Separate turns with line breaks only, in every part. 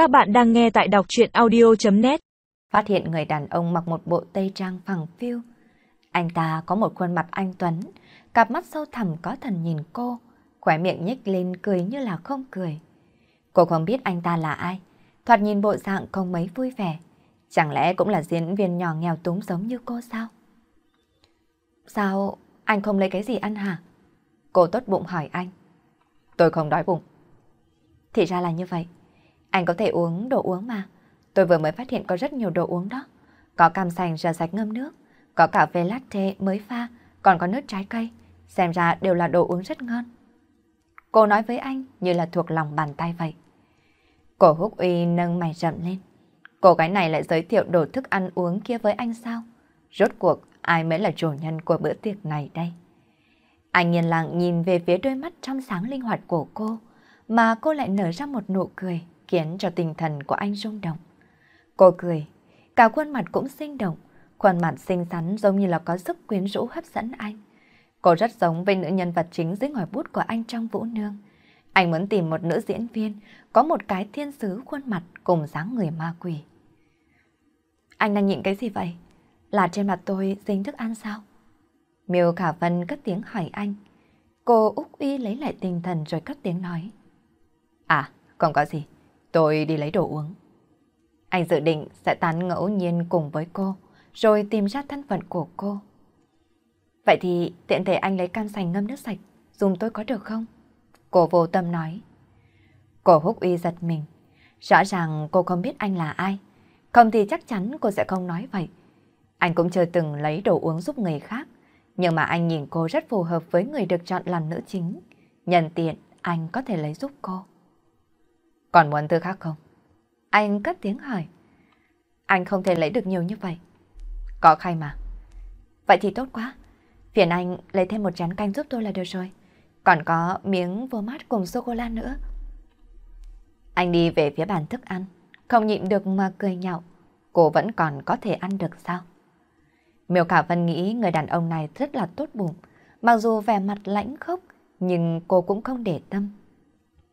Các bạn đang nghe tại đọc chuyện audio.net
Phát hiện người đàn ông mặc một bộ tây trang phẳng phiu. Anh ta có một khuôn mặt anh Tuấn, cặp mắt sâu thẳm có thần nhìn cô, khỏe miệng nhếch lên cười như là không cười. Cô không biết anh ta là ai, thoạt nhìn bộ dạng không mấy vui vẻ. Chẳng lẽ cũng là diễn viên nhỏ nghèo túng giống như cô sao? Sao anh không lấy cái gì ăn hả? Cô tốt bụng hỏi anh. Tôi không đói bụng. Thì ra là như vậy. Anh có thể uống đồ uống mà. Tôi vừa mới phát hiện có rất nhiều đồ uống đó. Có cam sành rửa sạch ngâm nước, có cà phê latte mới pha, còn có nước trái cây. Xem ra đều là đồ uống rất ngon. Cô nói với anh như là thuộc lòng bàn tay vậy. Cổ húc uy nâng mày rậm lên. Cô gái này lại giới thiệu đồ thức ăn uống kia với anh sao? Rốt cuộc ai mới là chủ nhân của bữa tiệc này đây? Anh nhìn lặng nhìn về phía đôi mắt trong sáng linh hoạt của cô, mà cô lại nở ra một nụ cười khiến cho tinh thần của anh rung động. Cô cười, cả khuôn mặt cũng sinh động, khuôn mặt xinh xắn giống như là có sức quyến rũ hấp dẫn anh. Cô rất giống với nữ nhân vật chính dưới ngòi bút của anh trong Vũ Nương. Anh muốn tìm một nữ diễn viên có một cái thiên sứ khuôn mặt cùng dáng người ma quỷ. Anh đang nhịn cái gì vậy? Là trên mặt tôi dính thức ăn sao? Miêu Khả Vân cất tiếng hỏi anh. Cô Úc Uy lấy lại tinh thần rồi cất tiếng nói. À, không có gì. Tôi đi lấy đồ uống. Anh dự định sẽ tán ngẫu nhiên cùng với cô, rồi tìm ra thân phận của cô. Vậy thì tiện thể anh lấy cam sành ngâm nước sạch, dùng tôi có được không? Cô vô tâm nói. Cô húc uy giật mình. Rõ ràng cô không biết anh là ai. Không thì chắc chắn cô sẽ không nói vậy. Anh cũng chưa từng lấy đồ uống giúp người khác. Nhưng mà anh nhìn cô rất phù hợp với người được chọn làm nữ chính. Nhân tiện, anh có thể lấy giúp cô. Còn muốn thứ khác không? Anh cất tiếng hỏi. Anh không thể lấy được nhiều như vậy. Có khay mà. Vậy thì tốt quá. Phiền anh lấy thêm một chén canh giúp tôi là được rồi. Còn có miếng vô mát cùng sô-cô-la nữa. Anh đi về phía bàn thức ăn. Không nhịn được mà cười nhạo. Cô vẫn còn có thể ăn được sao? Miêu Khả Vân nghĩ người đàn ông này rất là tốt bụng. Mặc dù vẻ mặt lãnh khốc, nhưng cô cũng không để tâm.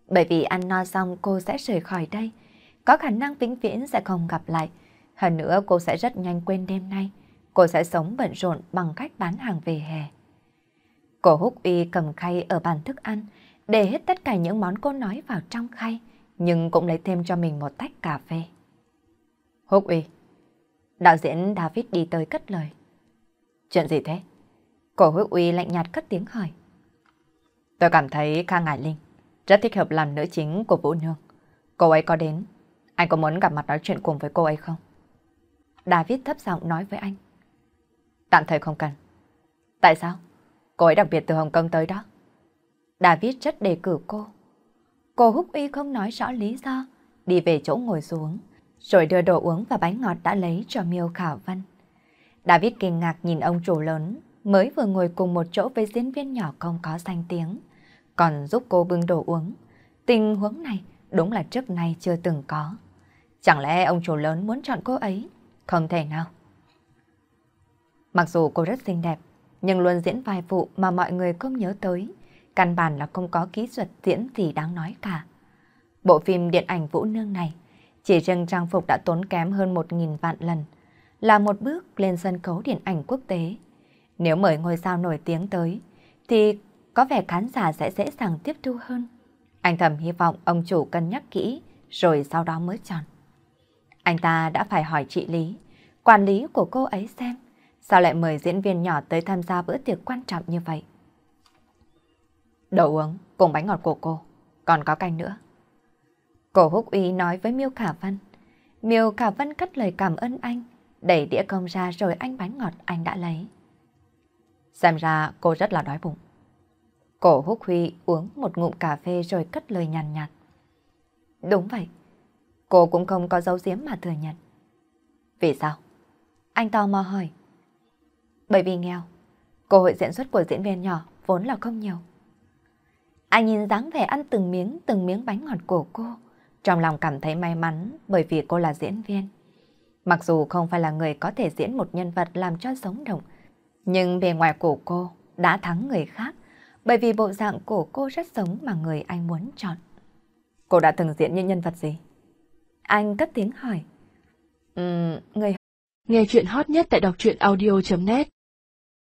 Bởi vì ăn no xong cô sẽ rời khỏi đây. Có khả năng vĩnh viễn sẽ không gặp lại. Hơn nữa cô sẽ rất nhanh quên đêm nay. Cô sẽ sống bận rộn bằng cách bán hàng về hè. Cô Húc Uy cầm khay ở bàn thức ăn, để hết tất cả những món cô nói vào trong khay, nhưng cũng lấy thêm cho mình một tách cà phê. Húc Uy, đạo diễn David đi tới cất lời. Chuyện gì thế? Cổ Húc Uy lạnh nhạt cất tiếng hỏi. Tôi cảm thấy Kha Ngải Linh rất thích hợp làm nữ chính của Vũ Nương. Cô ấy có đến, anh có muốn gặp mặt nói chuyện cùng với cô ấy không? David thấp giọng nói với anh. Tạm thời không cần. Tại sao? Cô ấy đặc biệt từ Hồng Kông tới đó. David rất đề cử cô. Cô Húc Uy không nói rõ lý do, đi về chỗ ngồi xuống, rồi đưa đồ uống và bánh ngọt đã lấy cho Miêu Khảo văn David kinh ngạc nhìn ông chủ lớn, mới vừa ngồi cùng một chỗ với diễn viên nhỏ không có danh tiếng còn giúp cô bưng đồ uống. Tình huống này đúng là trước nay chưa từng có. Chẳng lẽ ông chủ lớn muốn chọn cô ấy? Không thể nào. Mặc dù cô rất xinh đẹp, nhưng luôn diễn vai phụ mà mọi người không nhớ tới. Căn bản là không có kỹ thuật diễn gì đáng nói cả. Bộ phim điện ảnh Vũ Nương này, chỉ riêng trang phục đã tốn kém hơn 1.000 vạn lần, là một bước lên sân khấu điện ảnh quốc tế. Nếu mời ngôi sao nổi tiếng tới, thì có vẻ khán giả sẽ dễ dàng tiếp thu hơn. Anh thầm hy vọng ông chủ cân nhắc kỹ, rồi sau đó mới chọn. Anh ta đã phải hỏi chị Lý, quản lý của cô ấy xem, sao lại mời diễn viên nhỏ tới tham gia bữa tiệc quan trọng như vậy. đồ uống cùng bánh ngọt của cô, còn có canh nữa. Cổ húc uy nói với Miêu Khả Vân. Miêu Khả Vân cất lời cảm ơn anh, đẩy đĩa công ra rồi anh bánh ngọt anh đã lấy. Xem ra cô rất là đói bụng. Cổ húc huy uống một ngụm cà phê rồi cất lời nhàn nhạt, nhạt. Đúng vậy. Cô cũng không có dấu giếm mà thừa nhận. Vì sao? Anh tò mò hỏi. Bởi vì nghèo, cơ hội diễn xuất của diễn viên nhỏ vốn là không nhiều. Anh nhìn dáng vẻ ăn từng miếng từng miếng bánh ngọt của cô, trong lòng cảm thấy may mắn bởi vì cô là diễn viên. Mặc dù không phải là người có thể diễn một nhân vật làm cho sống động, nhưng bề ngoài của cô đã thắng người khác bởi vì bộ dạng của cô rất giống mà người anh muốn chọn. Cô đã từng diễn những nhân vật gì? Anh cất tiếng hỏi. Ừm, người...
Nghe chuyện hot nhất tại đọc truyện audio.net